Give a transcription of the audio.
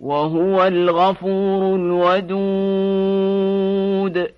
وهو الغفور الودود.